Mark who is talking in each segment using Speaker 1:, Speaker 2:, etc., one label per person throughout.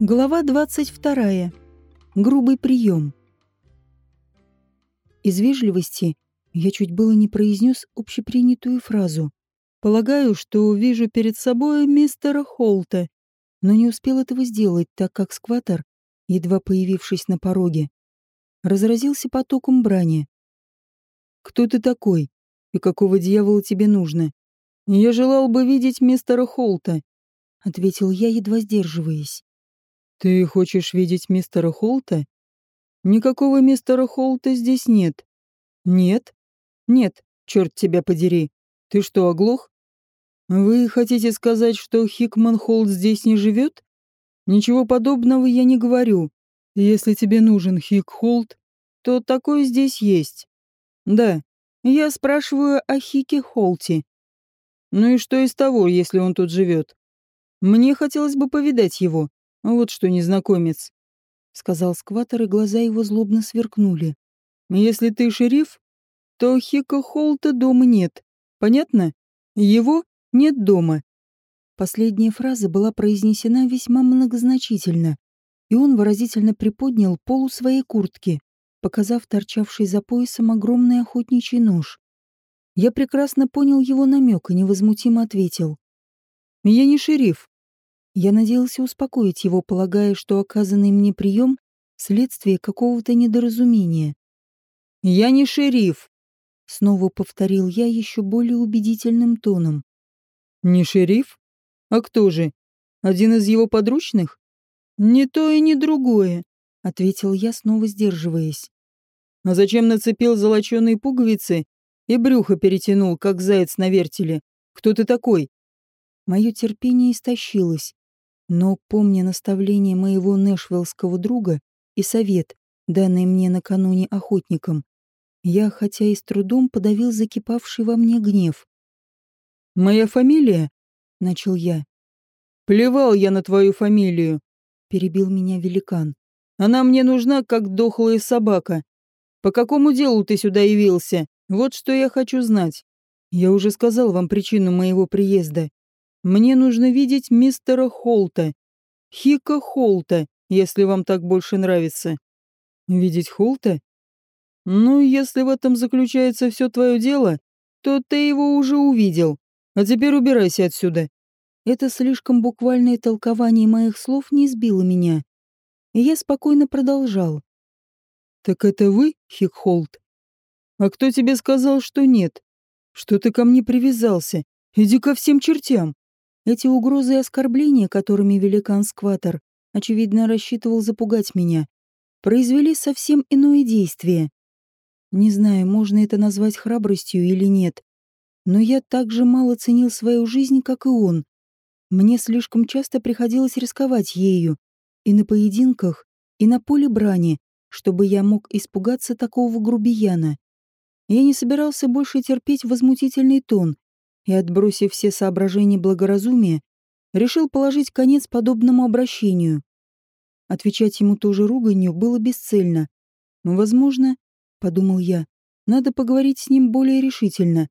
Speaker 1: Глава 22. Грубый прием. Из вежливости я чуть было не произнес общепринятую фразу. Полагаю, что вижу перед собой мистера Холта, но не успел этого сделать, так как скватер, едва появившись на пороге, разразился потоком брани. «Кто ты такой? И какого дьявола тебе нужно? Я желал бы видеть мистера Холта», — ответил я, едва сдерживаясь. «Ты хочешь видеть мистера Холта?» «Никакого мистера Холта здесь нет». «Нет?» «Нет, черт тебя подери. Ты что, оглох?» «Вы хотите сказать, что Хикман Холт здесь не живет?» «Ничего подобного я не говорю. Если тебе нужен Хик Холт, то такой здесь есть». «Да, я спрашиваю о Хике Холте». «Ну и что из того, если он тут живет? Мне хотелось бы повидать его. «Вот что, незнакомец», — сказал скватер, и глаза его злобно сверкнули. «Если ты шериф, то Хика Холта дома нет. Понятно? Его нет дома». Последняя фраза была произнесена весьма многозначительно, и он выразительно приподнял полу своей куртки, показав торчавший за поясом огромный охотничий нож. Я прекрасно понял его намек и невозмутимо ответил. «Я не шериф. Я надеялся успокоить его, полагая, что оказанный мне прием — следствие какого-то недоразумения. «Я не шериф», — снова повторил я еще более убедительным тоном. «Не шериф? А кто же? Один из его подручных?» «Не то и не другое», — ответил я, снова сдерживаясь. «А зачем нацепил золоченые пуговицы и брюхо перетянул, как заяц на вертеле? Кто ты такой?» Мое терпение истощилось. Но, помня наставление моего нэшвиллского друга и совет, данный мне накануне охотникам, я, хотя и с трудом, подавил закипавший во мне гнев. «Моя фамилия?» — начал я. «Плевал я на твою фамилию», — перебил меня великан. «Она мне нужна, как дохлая собака. По какому делу ты сюда явился? Вот что я хочу знать. Я уже сказал вам причину моего приезда. Мне нужно видеть мистера Холта. Хика Холта, если вам так больше нравится. Видеть Холта? Ну, если в этом заключается все твое дело, то ты его уже увидел. А теперь убирайся отсюда. Это слишком буквальное толкование моих слов не сбило меня. И я спокойно продолжал. «Так это вы, Хикхолт? А кто тебе сказал, что нет? Что ты ко мне привязался? Иди ко всем чертям!» Эти угрозы и оскорбления, которыми великан-скватер, очевидно, рассчитывал запугать меня, произвели совсем иное действие. Не знаю, можно это назвать храбростью или нет, но я так же мало ценил свою жизнь, как и он. Мне слишком часто приходилось рисковать ею, и на поединках, и на поле брани, чтобы я мог испугаться такого грубияна. Я не собирался больше терпеть возмутительный тон, и, отбросив все соображения благоразумия, решил положить конец подобному обращению. Отвечать ему тоже руганью было бесцельно. Но, возможно, — подумал я, — надо поговорить с ним более решительно.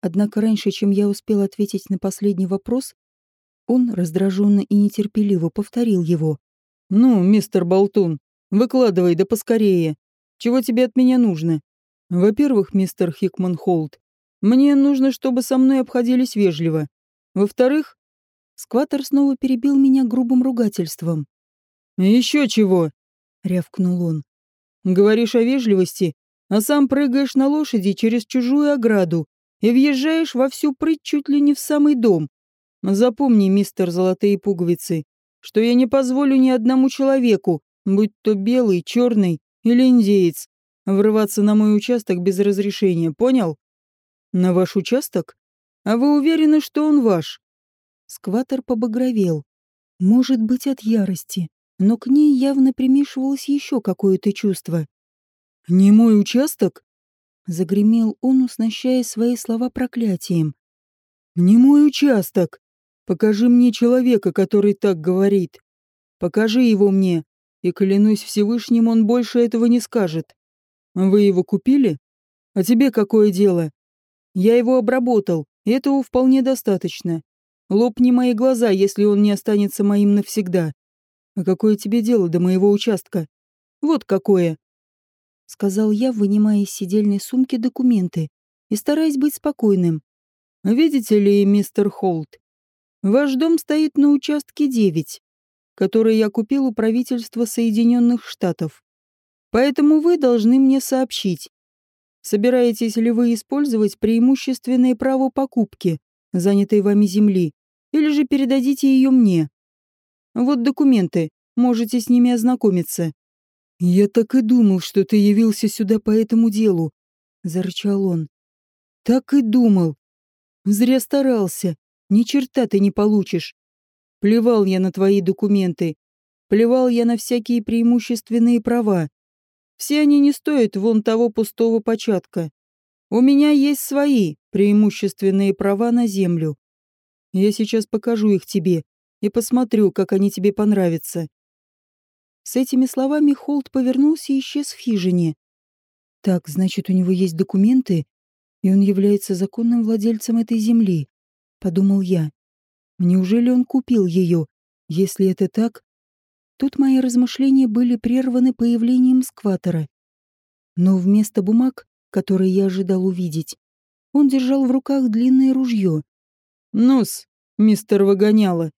Speaker 1: Однако раньше, чем я успел ответить на последний вопрос, он раздраженно и нетерпеливо повторил его. «Ну, мистер Болтун, выкладывай да поскорее. Чего тебе от меня нужно? Во-первых, мистер Хикман Холт, мне нужно, чтобы со мной обходились вежливо. Во-вторых, скватер снова перебил меня грубым ругательством. «Еще чего?» — рявкнул он. «Говоришь о вежливости, а сам прыгаешь на лошади через чужую ограду и въезжаешь во всю прыть чуть ли не в самый дом. Запомни, мистер Золотые Пуговицы, что я не позволю ни одному человеку, будь то белый, черный или индеец, врываться на мой участок без разрешения, понял?» «На ваш участок? А вы уверены, что он ваш?» Скватер побагровел. Может быть, от ярости, но к ней явно примешивалось еще какое-то чувство. «Не мой участок?» Загремел он, уснащая свои слова проклятием. «Не мой участок! Покажи мне человека, который так говорит. Покажи его мне, и, клянусь Всевышним, он больше этого не скажет. Вы его купили? А тебе какое дело? Я его обработал, этого вполне достаточно. Лопни мои глаза, если он не останется моим навсегда. А какое тебе дело до моего участка? Вот какое!» Сказал я, вынимая из сидельной сумки документы и стараясь быть спокойным. «Видите ли, мистер Холт, ваш дом стоит на участке 9, который я купил у правительства Соединенных Штатов. Поэтому вы должны мне сообщить, собираетесь ли вы использовать преимущественное право покупки занятой вами земли, или же передадите ее мне. Вот документы, можете с ними ознакомиться. Я так и думал, что ты явился сюда по этому делу, зарычал он. Так и думал. Зря старался. Ни черта ты не получишь. Плевал я на твои документы. Плевал я на всякие преимущественные права. Все они не стоят вон того пустого початка. У меня есть свои преимущественные права на землю. Я сейчас покажу их тебе и посмотрю, как они тебе понравятся. С этими словами Холт повернулся и исчез в хижине. Так, значит, у него есть документы, и он является законным владельцем этой земли, подумал я. Неужели он купил ее? Если это так, тут мои размышления были прерваны появлением скватера. Но вместо бумаг, которые я ожидал увидеть, он держал в руках длинное ружье. «Нос, мистер Вагоняла!»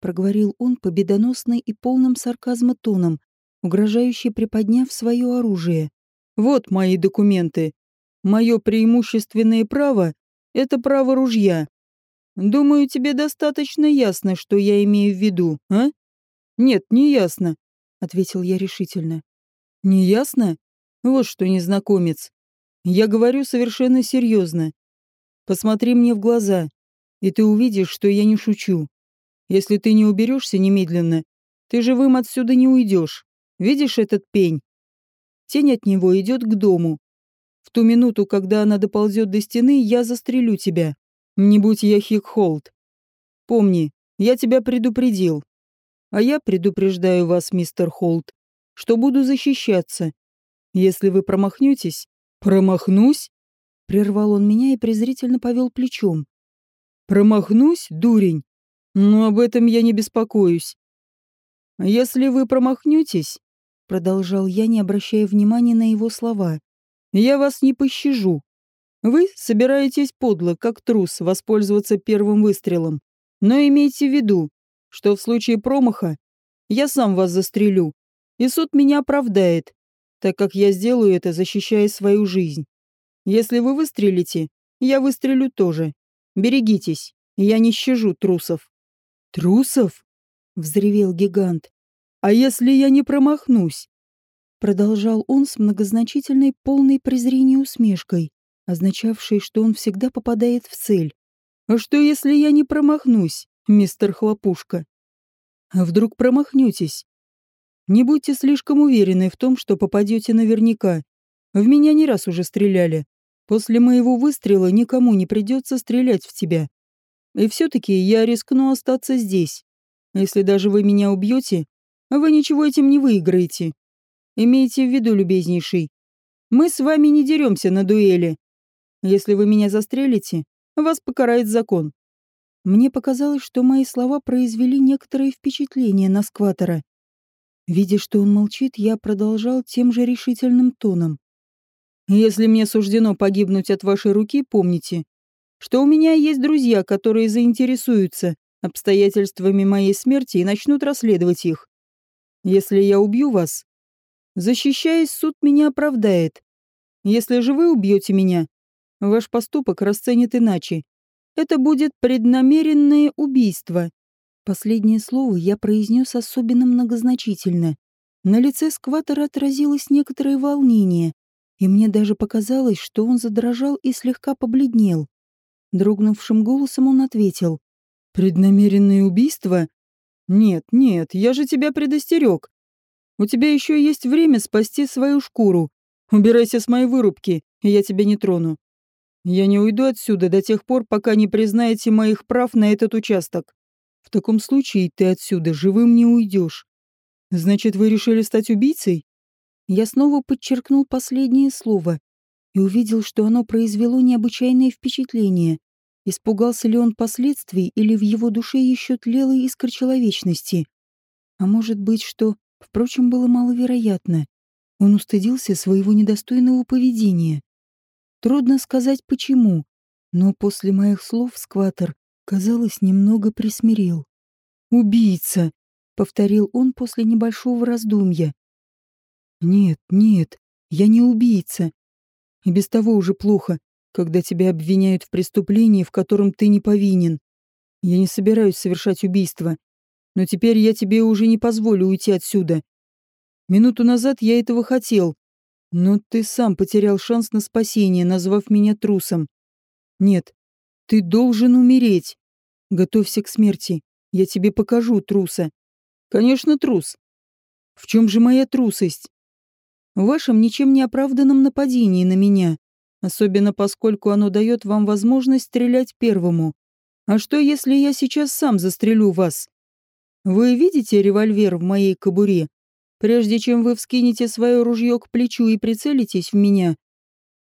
Speaker 1: Проговорил он победоносный и полным сарказма тоном, угрожающе приподняв свое оружие. «Вот мои документы. Мое преимущественное право — это право ружья. Думаю, тебе достаточно ясно, что я имею в виду, а?» «Нет, не ясно», — ответил я решительно. «Не ясно? Вот что, незнакомец. Я говорю совершенно серьезно. Посмотри мне в глаза, и ты увидишь, что я не шучу. Если ты не уберешься немедленно, ты живым отсюда не уйдешь. Видишь этот пень? Тень от него идет к дому. В ту минуту, когда она доползет до стены, я застрелю тебя. Не будь я Хикхолд. Помни, я тебя предупредил. А я предупреждаю вас, мистер Холт, что буду защищаться. Если вы промахнетесь, «Промахнусь?» — прервал он меня и презрительно повел плечом. «Промахнусь, дурень? Но об этом я не беспокоюсь. Если вы промахнетесь, — продолжал я, не обращая внимания на его слова, — я вас не пощажу. Вы собираетесь подло, как трус, воспользоваться первым выстрелом. Но имейте в виду, что в случае промаха я сам вас застрелю, и суд меня оправдает, так как я сделаю это, защищая свою жизнь. Если вы выстрелите, я выстрелю тоже. Берегитесь, я не щажу трусов». «Трусов?» — взревел гигант. «А если я не промахнусь?» Продолжал он с многозначительной полной презрения усмешкой, означавшей, что он всегда попадает в цель. «А что, если я не промахнусь, мистер Хлопушка?» «А вдруг промахнетесь? Не будьте слишком уверены в том, что попадете наверняка. В меня не раз уже стреляли. После моего выстрела никому не придется стрелять в тебя. И все-таки я рискну остаться здесь. Если даже вы меня убьете, вы ничего этим не выиграете. Имейте в виду, любезнейший, мы с вами не деремся на дуэли. Если вы меня застрелите, вас покарает закон. Мне показалось, что мои слова произвели некоторое впечатление на скватера. Видя, что он молчит, я продолжал тем же решительным тоном. «Если мне суждено погибнуть от вашей руки, помните, что у меня есть друзья, которые заинтересуются обстоятельствами моей смерти и начнут расследовать их. Если я убью вас, защищаясь, суд меня оправдает. Если же вы убьете меня, ваш поступок расценит иначе. Это будет преднамеренное убийство, Последнее слово я произнес особенно многозначительно. На лице скватера отразилось некоторое волнение, и мне даже показалось, что он задрожал и слегка побледнел. Дрогнувшим голосом он ответил. «Преднамеренное убийство? Нет, нет, я же тебя предостерег. У тебя еще есть время спасти свою шкуру. Убирайся с моей вырубки, и я тебя не трону. Я не уйду отсюда до тех пор, пока не признаете моих прав на этот участок. В таком случае ты отсюда живым не уйдешь. Значит, вы решили стать убийцей? Я снова подчеркнул последнее слово и увидел, что оно произвело необычайное впечатление. Испугался ли он последствий или в его душе еще тлела искра человечности? А может быть, что, впрочем, было маловероятно. Он устыдился своего недостойного поведения. Трудно сказать почему, но после моих слов скватер, казалось, немного присмирел. «Убийца!» — повторил он после небольшого раздумья. «Нет, нет, я не убийца. И без того уже плохо, когда тебя обвиняют в преступлении, в котором ты не повинен. Я не собираюсь совершать убийство, но теперь я тебе уже не позволю уйти отсюда. Минуту назад я этого хотел, но ты сам потерял шанс на спасение, назвав меня трусом. Нет, ты должен умереть. Готовься к смерти. Я тебе покажу труса. Конечно, трус. В чем же моя трусость? В вашем ничем не оправданном нападении на меня, особенно поскольку оно дает вам возможность стрелять первому. А что, если я сейчас сам застрелю вас? Вы видите револьвер в моей кобуре? Прежде чем вы вскинете свое ружье к плечу и прицелитесь в меня,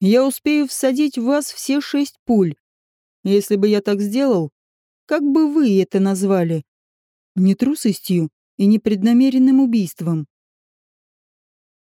Speaker 1: я успею всадить в вас все шесть пуль. Если бы я так сделал, как бы вы это назвали? Не трусостью и непреднамеренным убийством.